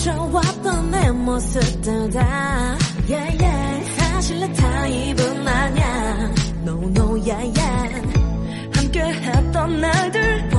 맞춰왔던 내 모습들 다. Yeah, yeah. 사실 내 타입은 아냐 no no yeah yeah. 함께 했던 날들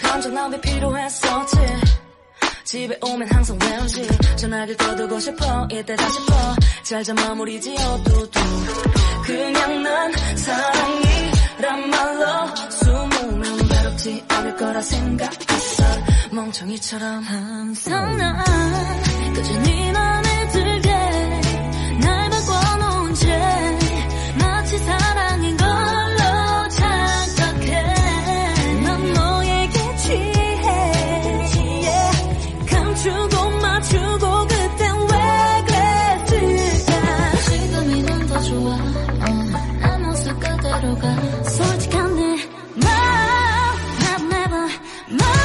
감정 낭비 필요했었지. 집에 오면 항상 왠지 전화기를 떠두고 싶어 이때다 싶어 잘자 마무리 지어 두두 그냥 난 사랑이란 말로 숨으면 괴롭지 않을 거라 생각했어. 멍청이처럼 항상 난 그저 네 맘에 No!